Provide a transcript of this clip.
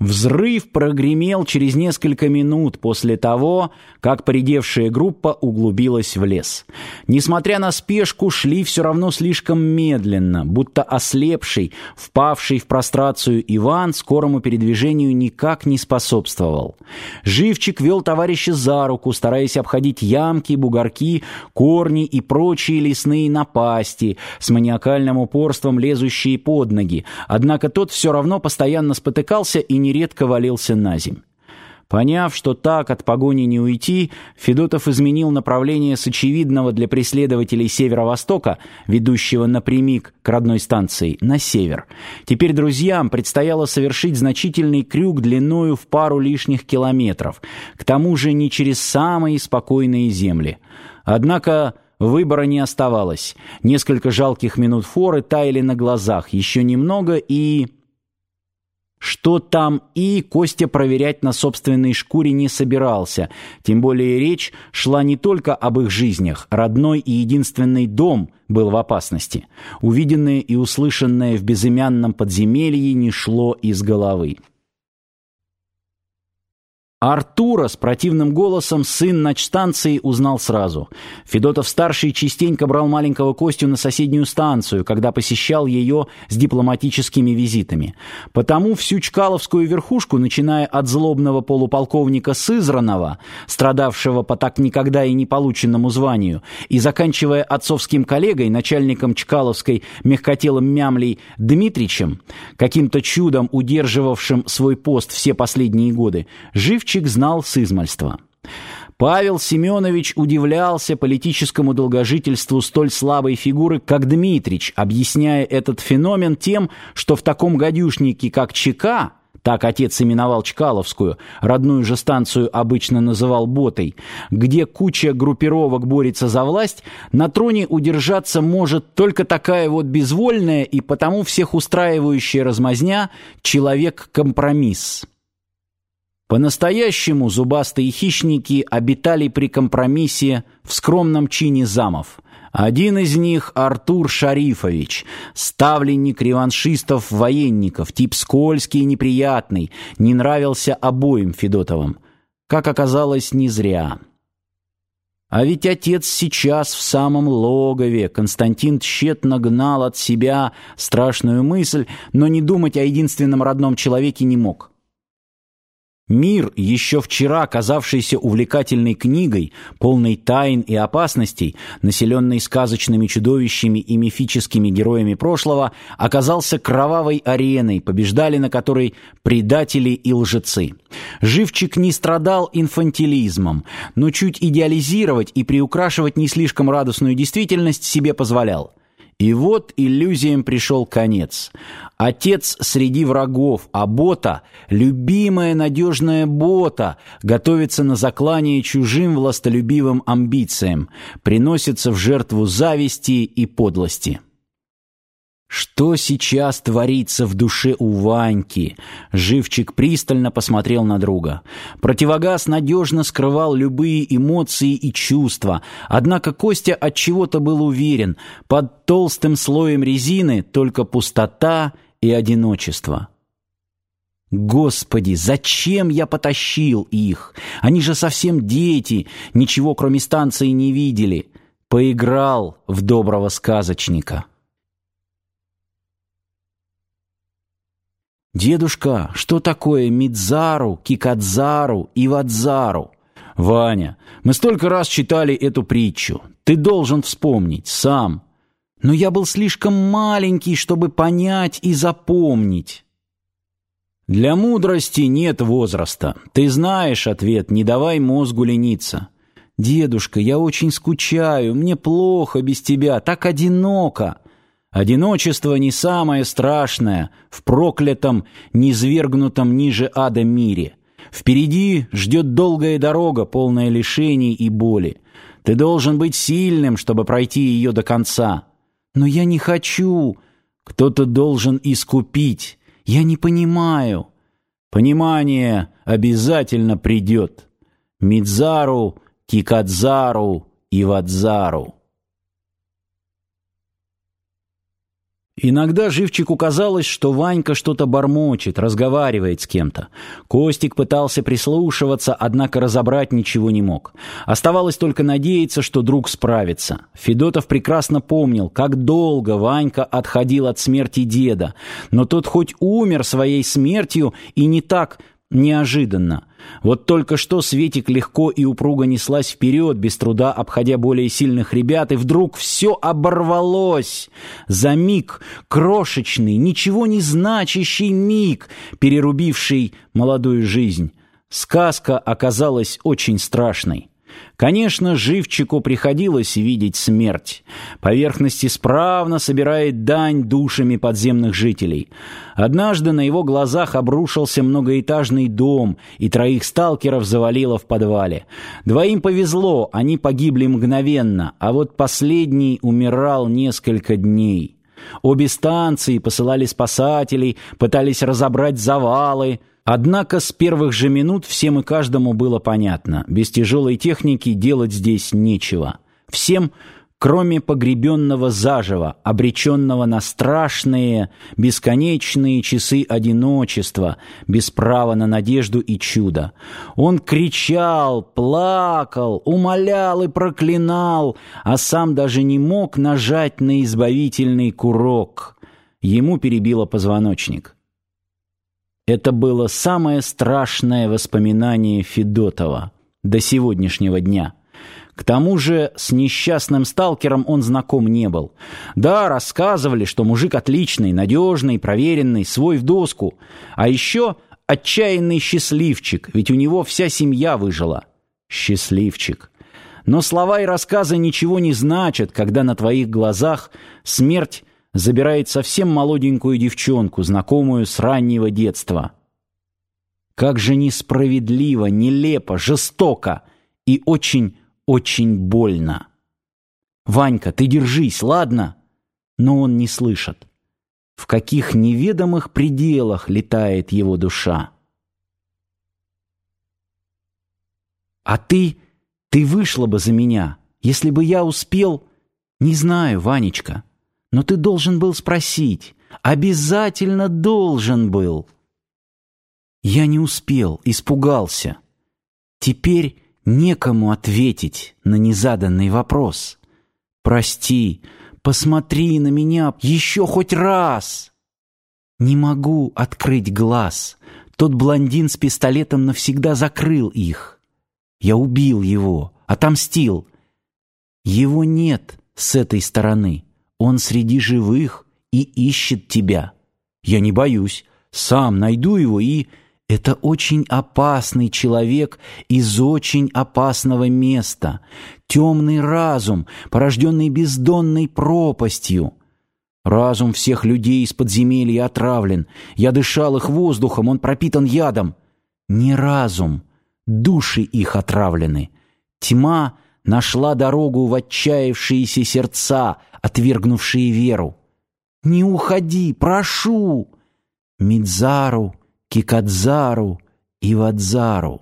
Взрыв прогремел через несколько минут после того, как поредевшая группа углубилась в лес. Несмотря на спешку, шли все равно слишком медленно, будто ослепший, впавший в прострацию Иван скорому передвижению никак не способствовал. Живчик вел товарища за руку, стараясь обходить ямки, бугорки, корни и прочие лесные напасти, с маниакальным упорством лезущие под ноги, однако тот все равно постоянно спотыкался и не нередко валился на земь. Поняв, что так от погони не уйти, Федотов изменил направление с очевидного для преследователей северо-востока, ведущего напрямик к родной станции, на север. Теперь друзьям предстояло совершить значительный крюк длиною в пару лишних километров, к тому же не через самые спокойные земли. Однако выбора не оставалось. Несколько жалких минут форы таяли на глазах, еще немного и... Что там и Костя проверять на собственной шкуре не собирался, тем более речь шла не только об их жизнях, родной и единственный дом был в опасности. Увиденное и услышанное в безымянном подземелье не шло из головы. Артура с противным голосом сын начстанции узнал сразу. Федотов-старший частенько брал маленького Костю на соседнюю станцию, когда посещал ее с дипломатическими визитами. Потому всю Чкаловскую верхушку, начиная от злобного полуполковника Сызранова, страдавшего по так никогда и не полученному званию, и заканчивая отцовским коллегой, начальником Чкаловской мягкотелым мямлей Дмитричем, каким-то чудом удерживавшим свой пост все последние годы, жив Живчик знал с измальства. Павел Семенович удивлялся политическому долгожительству столь слабой фигуры, как Дмитрич, объясняя этот феномен тем, что в таком гадюшнике, как ЧК, так отец именовал Чкаловскую, родную же станцию обычно называл Ботой, где куча группировок борется за власть, на троне удержаться может только такая вот безвольная и потому всех устраивающая размазня человек-компромисс. По-настоящему зубастые хищники обитали при компромиссе в скромном чине замов. Один из них Артур Шарифович, ставленник реваншистов-военников, тип скользкий и неприятный, не нравился обоим Федотовым. Как оказалось, не зря. А ведь отец сейчас в самом логове. Константин тщетно гнал от себя страшную мысль, но не думать о единственном родном человеке не мог. Мир, еще вчера казавшийся увлекательной книгой, полной тайн и опасностей, населенный сказочными чудовищами и мифическими героями прошлого, оказался кровавой ареной, побеждали на которой предатели и лжецы. Живчик не страдал инфантилизмом, но чуть идеализировать и приукрашивать не слишком радостную действительность себе позволял. И вот иллюзиям пришел конец. Отец среди врагов, а бота, любимая надежная бота, готовится на заклание чужим властолюбивым амбициям, приносится в жертву зависти и подлости. Что сейчас творится в душе у Ваньки? Живчик пристально посмотрел на друга. Противогаз надежно скрывал любые эмоции и чувства, однако Костя от чего-то был уверен, под толстым слоем резины только пустота и одиночество. Господи, зачем я потащил их? Они же совсем дети, ничего кроме станции не видели. Поиграл в доброго сказочника. «Дедушка, что такое Мидзару, Кикадзару и Вадзару?» «Ваня, мы столько раз читали эту притчу. Ты должен вспомнить сам». «Но я был слишком маленький, чтобы понять и запомнить». «Для мудрости нет возраста. Ты знаешь ответ, не давай мозгу лениться». «Дедушка, я очень скучаю, мне плохо без тебя, так одиноко». Одиночество не самое страшное в проклятом, низвергнутом ниже ада мире. Впереди ждет долгая дорога, полная лишений и боли. Ты должен быть сильным, чтобы пройти ее до конца. Но я не хочу. Кто-то должен искупить. Я не понимаю. Понимание обязательно придет. Мидзару, Кикадзару и Вадзару. Иногда Живчику казалось, что Ванька что-то бормочет, разговаривает с кем-то. Костик пытался прислушиваться, однако разобрать ничего не мог. Оставалось только надеяться, что друг справится. Федотов прекрасно помнил, как долго Ванька отходил от смерти деда, но тот хоть умер своей смертью и не так неожиданно. Вот только что Светик легко и упруго неслась вперед, без труда обходя более сильных ребят, и вдруг все оборвалось. За миг, крошечный, ничего не значащий миг, перерубивший молодую жизнь. Сказка оказалась очень страшной. Конечно, живчику приходилось видеть смерть. Поверхность исправно собирает дань душами подземных жителей. Однажды на его глазах обрушился многоэтажный дом, и троих сталкеров завалило в подвале. Двоим повезло, они погибли мгновенно, а вот последний умирал несколько дней. Обе станции посылали спасателей, пытались разобрать завалы, Однако с первых же минут всем и каждому было понятно, без тяжелой техники делать здесь нечего. Всем, кроме погребенного заживо, обреченного на страшные, бесконечные часы одиночества, без права на надежду и чудо. Он кричал, плакал, умолял и проклинал, а сам даже не мог нажать на избавительный курок. Ему перебило позвоночник. Это было самое страшное воспоминание Федотова до сегодняшнего дня. К тому же с несчастным сталкером он знаком не был. Да, рассказывали, что мужик отличный, надежный, проверенный, свой в доску. А еще отчаянный счастливчик, ведь у него вся семья выжила. Счастливчик. Но слова и рассказы ничего не значат, когда на твоих глазах смерть забирает совсем молоденькую девчонку, знакомую с раннего детства. Как же несправедливо, нелепо, жестоко и очень-очень больно. «Ванька, ты держись, ладно?» Но он не слышит. В каких неведомых пределах летает его душа. «А ты, ты вышла бы за меня, если бы я успел...» «Не знаю, Ванечка». Но ты должен был спросить. Обязательно должен был. Я не успел, испугался. Теперь некому ответить на незаданный вопрос. Прости, посмотри на меня еще хоть раз. Не могу открыть глаз. Тот блондин с пистолетом навсегда закрыл их. Я убил его, отомстил. Его нет с этой стороны. Он среди живых и ищет тебя. Я не боюсь, сам найду его и... Это очень опасный человек из очень опасного места. Темный разум, порожденный бездонной пропастью. Разум всех людей из подземелья отравлен. Я дышал их воздухом, он пропитан ядом. Не разум, души их отравлены. Тьма нашла дорогу в отчаявшиеся сердца, отвергнувшие веру. «Не уходи, прошу!» Мидзару, Кикадзару и Вадзару.